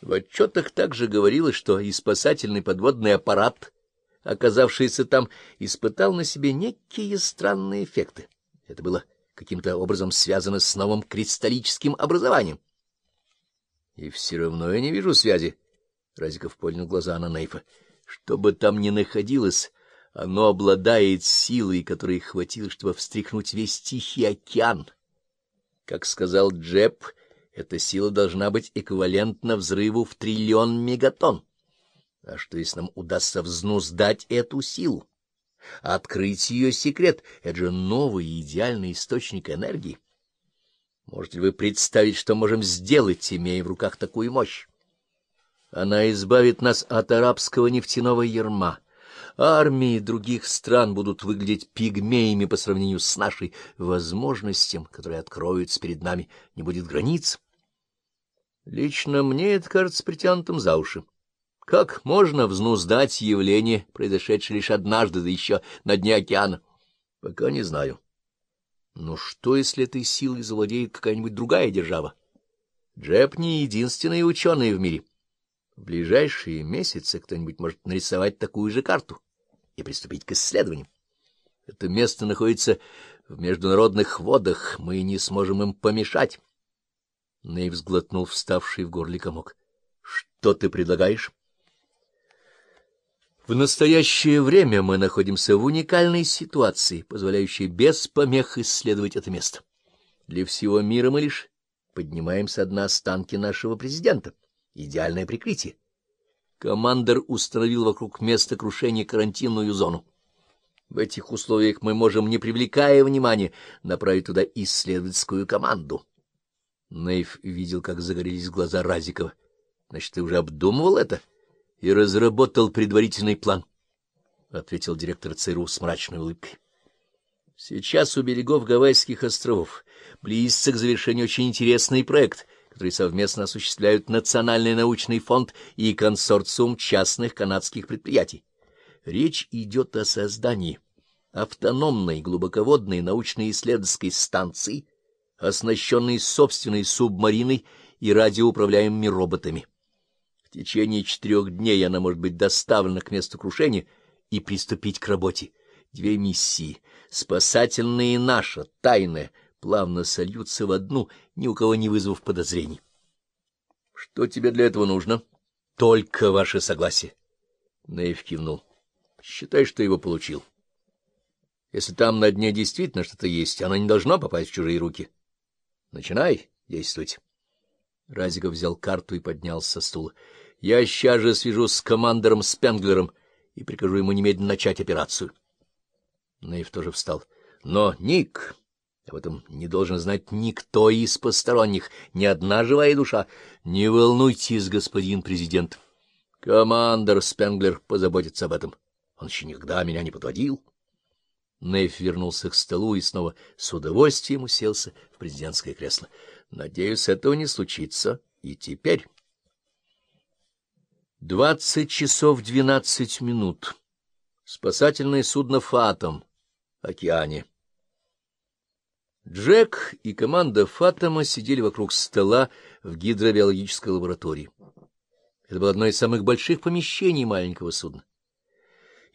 В отчетах также говорилось, что и спасательный подводный аппарат, оказавшийся там, испытал на себе некие странные эффекты. Это было каким-то образом связано с новым кристаллическим образованием. — И все равно я не вижу связи. Разиков поднял глаза на Нейфа. — Что бы там ни находилось, оно обладает силой, которой хватило, чтобы встряхнуть весь Тихий океан. Как сказал Джеб, эта сила должна быть эквивалентна взрыву в триллион мегатонн. А что, если нам удастся взнуздать эту силу? Открыть ее секрет — это же новый идеальный источник энергии. Можете ли вы представить, что можем сделать, имея в руках такую мощь? Она избавит нас от арабского нефтяного ярма. Армии других стран будут выглядеть пигмеями по сравнению с нашей возможностям, которые откроются перед нами, не будет границ. Лично мне это кажется притянутым за уши. Как можно взнуздать явление, произошедшее лишь однажды, да еще на дне океана? Пока не знаю. Но что, если этой силой завладеет какая-нибудь другая держава? Джеб не единственный ученый в мире. В ближайшие месяцы кто-нибудь может нарисовать такую же карту и приступить к исследованию. Это место находится в международных водах, мы не сможем им помешать. Нейв сглотнул вставший в горле комок. — Что ты предлагаешь? В настоящее время мы находимся в уникальной ситуации, позволяющей без помех исследовать это место. Для всего мира мы лишь поднимаемся одна останки нашего президента. Идеальное прикрытие. Командор установил вокруг места крушения карантинную зону. В этих условиях мы можем, не привлекая внимания, направить туда исследовательскую команду. Нейв видел, как загорелись глаза Разикова. Значит, ты уже обдумывал это? — и разработал предварительный план, — ответил директор ЦРУ с мрачной улыбкой. Сейчас у берегов Гавайских островов близится к завершению очень интересный проект, который совместно осуществляют Национальный научный фонд и консорциум частных канадских предприятий. Речь идет о создании автономной глубоководной научно-исследовательской станции, оснащенной собственной субмариной и радиоуправляемыми роботами течение четырех дней она может быть доставлена к месту крушения и приступить к работе. Две миссии, спасательная и наша, тайная, плавно сольются в одну, ни у кого не вызвав подозрений. — Что тебе для этого нужно? — Только ваше согласие. Нейв кивнул. — Считай, что его получил. Если там на дне действительно что-то есть, оно не должно попасть в чужие руки. Начинай действовать. Разиков взял карту и поднялся со стула. — Я сейчас же свяжусь с командором Спенглером и прикажу ему немедленно начать операцию. Нейв тоже встал. — Но, Ник, об этом не должен знать никто из посторонних, ни одна живая душа. Не волнуйтесь, господин президент. Командор Спенглер позаботится об этом. Он еще никогда меня не подводил. Нейв вернулся к столу и снова с удовольствием уселся в президентское кресло. Надеюсь, этого не случится и теперь. Двадцать часов двенадцать минут. Спасательное судно «Фатом» океане. Джек и команда «Фатома» сидели вокруг стола в гидробиологической лаборатории. Это было одно из самых больших помещений маленького судна.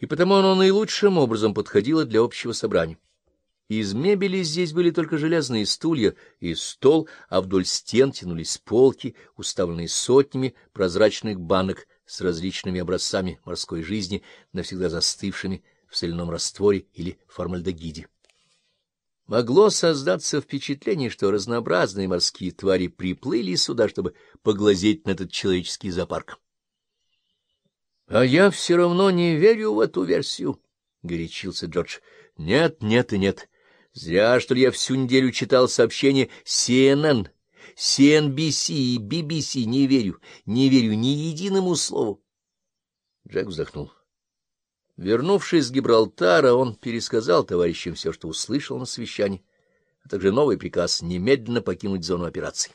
И потому оно наилучшим образом подходило для общего собрания. Из мебели здесь были только железные стулья и стол, а вдоль стен тянулись полки, уставленные сотнями прозрачных банок с различными образцами морской жизни, навсегда застывшими в соляном растворе или формальдегиде. Могло создаться впечатление, что разнообразные морские твари приплыли сюда, чтобы поглазеть на этот человеческий зоопарк. — А я все равно не верю в эту версию, — горячился Джордж. — Нет, нет и нет. Зря, что ли, я всю неделю читал сообщения CNN, CNBC и BBC. Не верю, не верю ни единому слову. Джек вздохнул. Вернувшись с Гибралтара, он пересказал товарищам все, что услышал на совещании, а также новый приказ немедленно покинуть зону операций.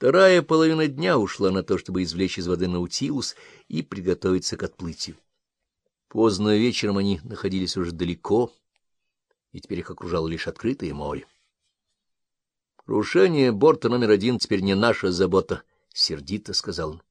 Вторая половина дня ушла на то, чтобы извлечь из воды Наутилус и приготовиться к отплытию. Поздно вечером они находились уже далеко, и теперь их окружало лишь открытое море. Крушение борта номер один теперь не наша забота, — сердито сказал он.